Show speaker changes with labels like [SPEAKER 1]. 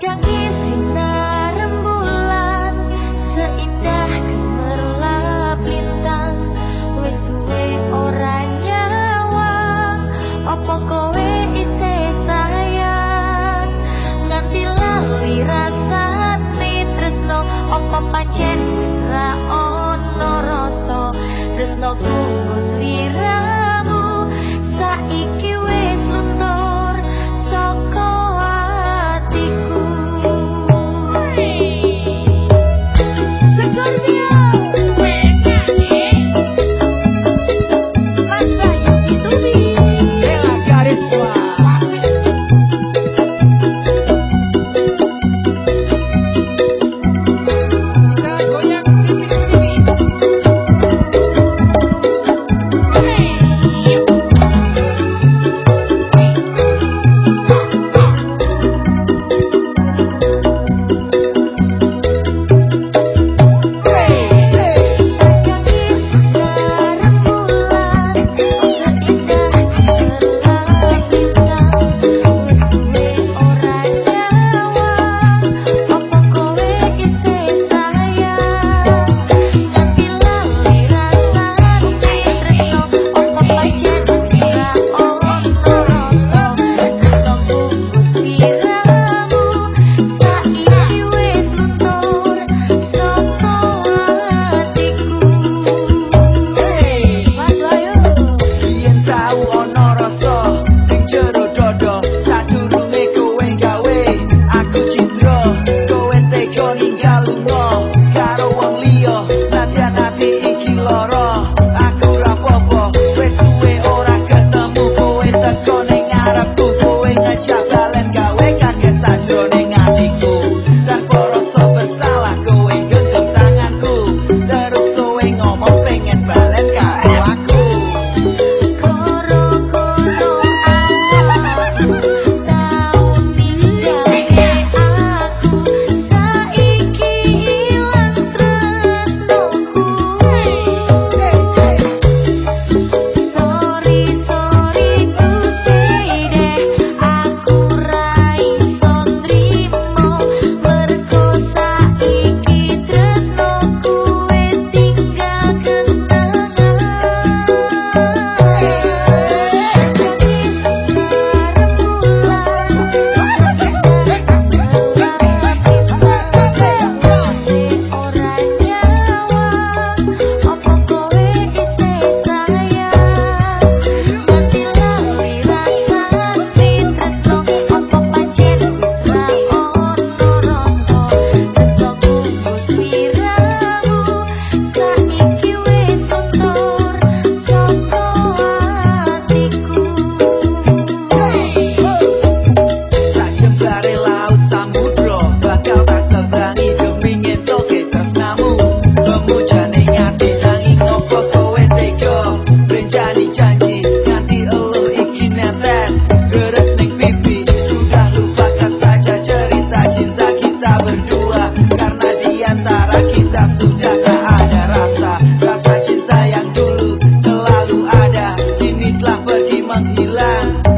[SPEAKER 1] 整夜。
[SPEAKER 2] amor. menghilang